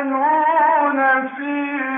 يفتنون في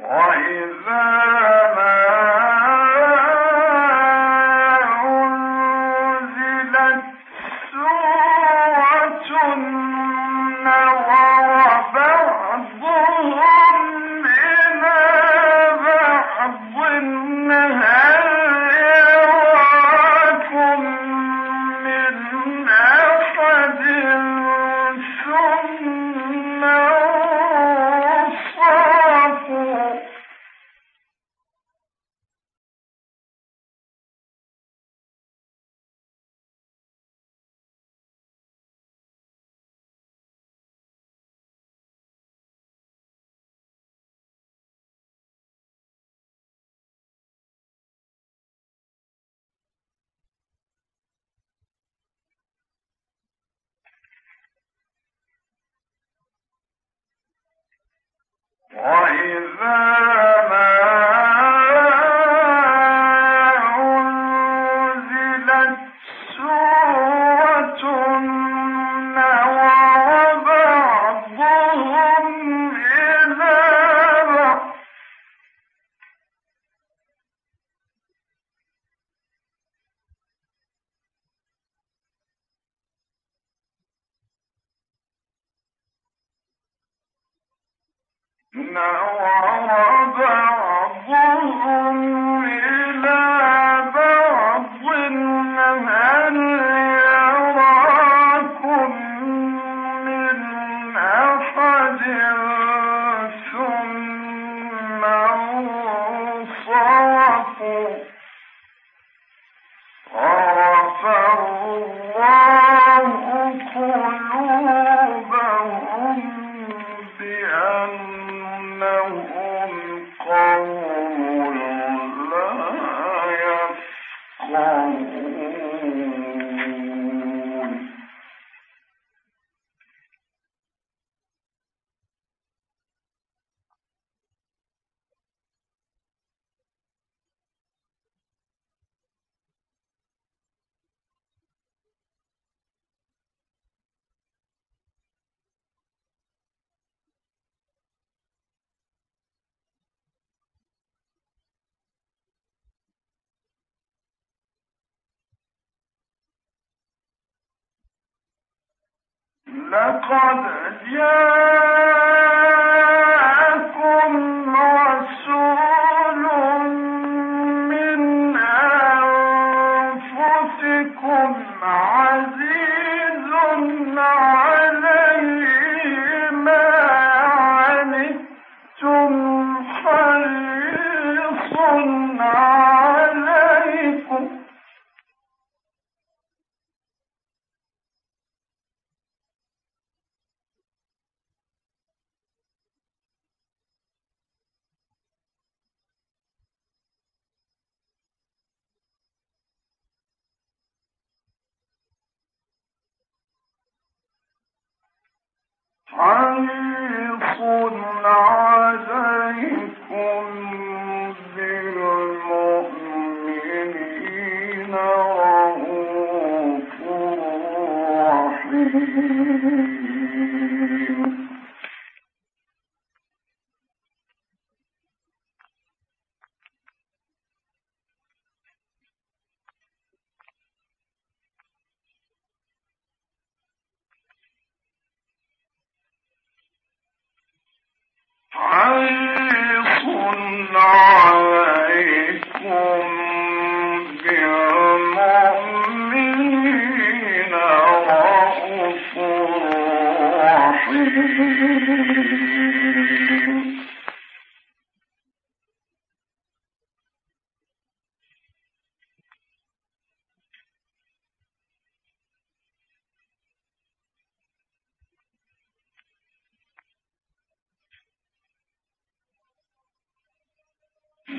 وإذا ما وإذا ما لقد جاءكم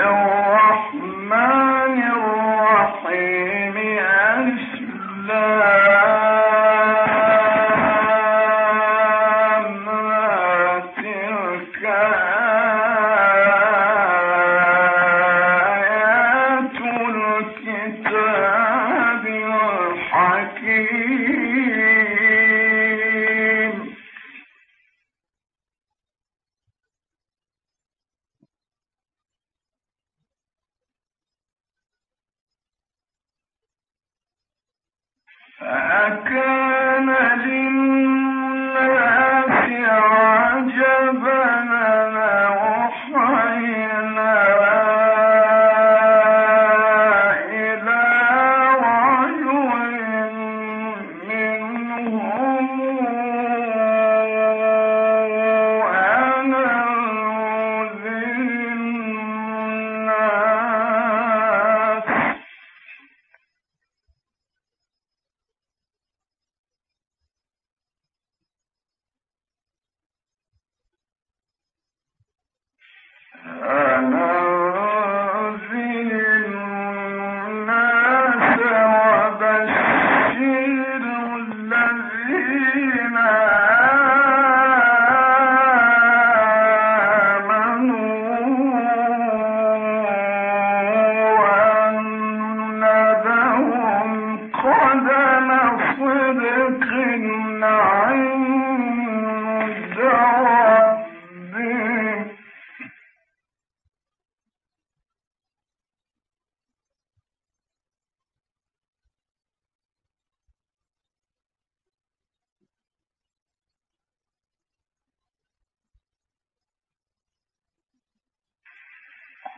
الرحمن الرحيم. ألف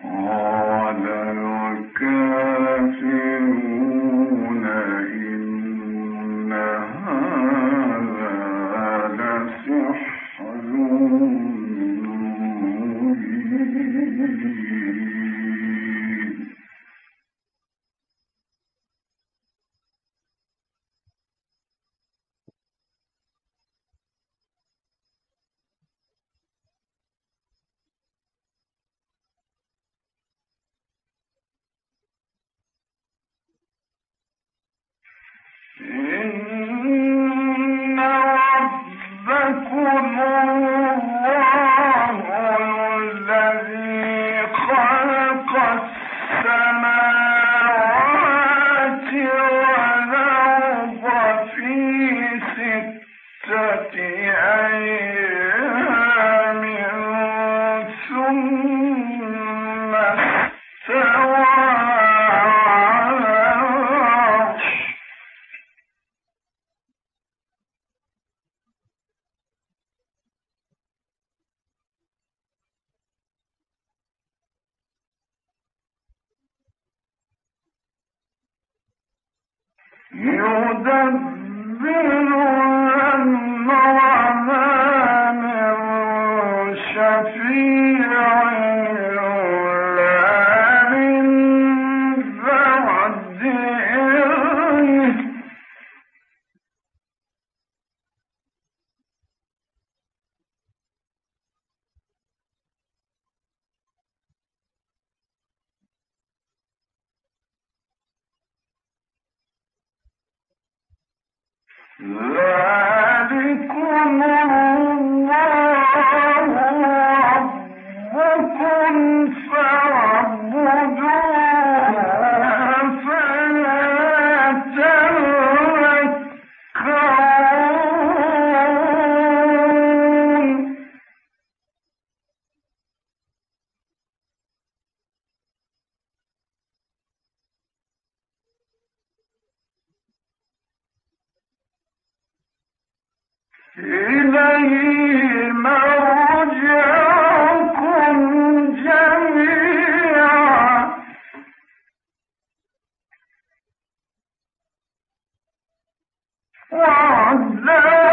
嗯 ذلكم والذين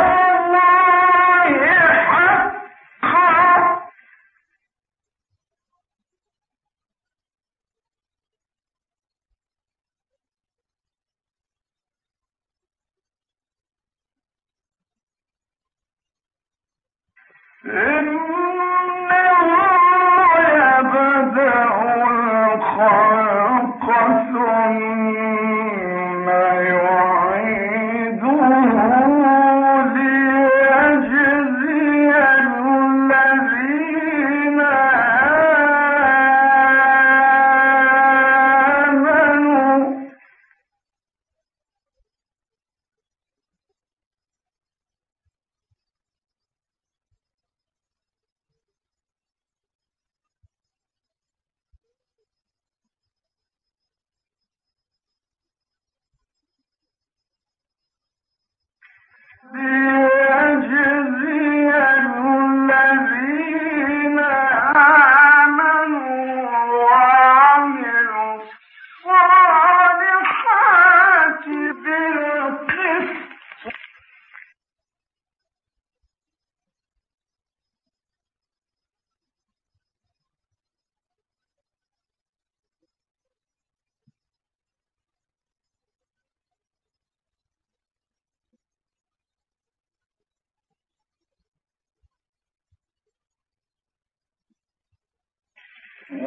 Amen.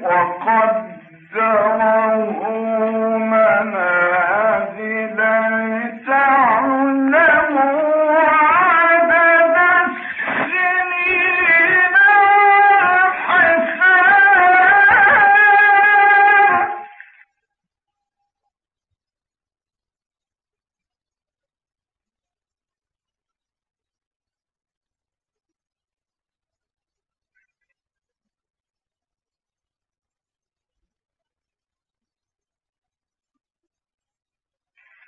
وقدره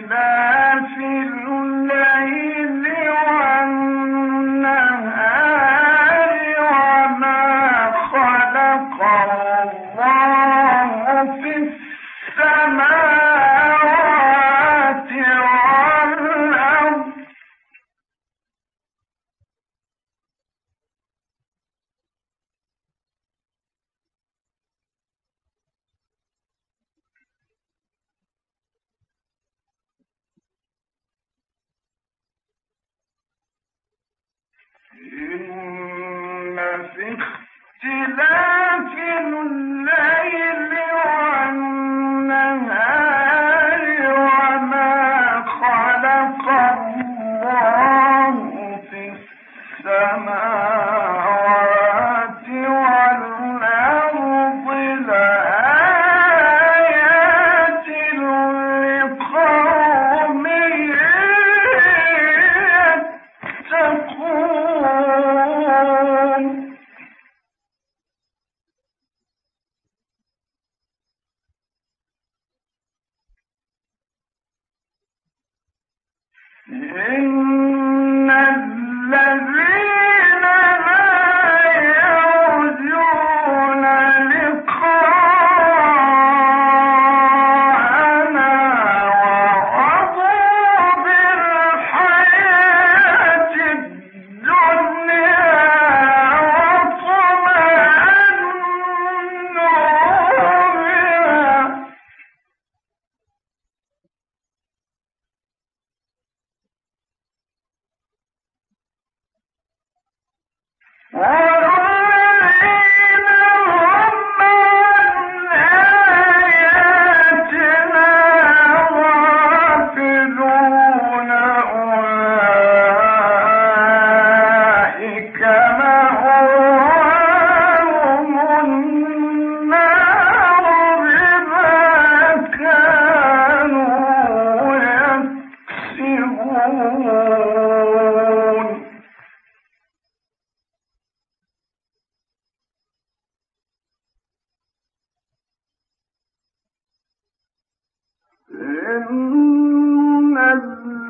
Amen.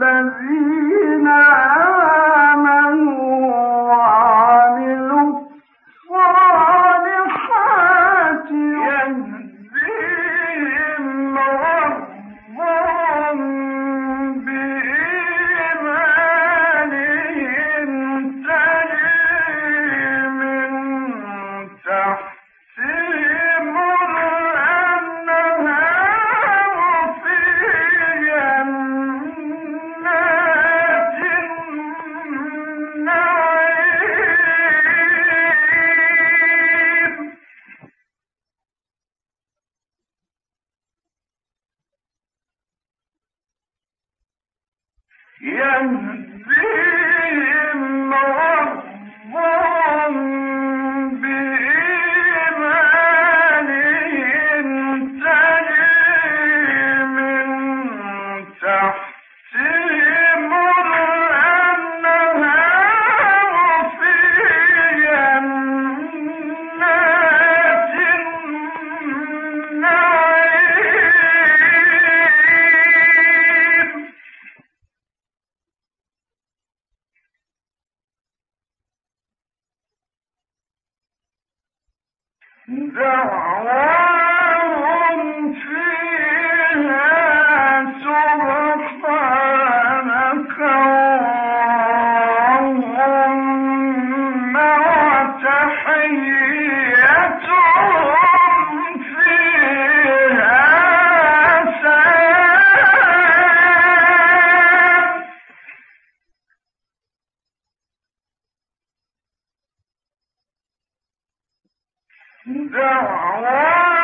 الذين آمنوا صدق الله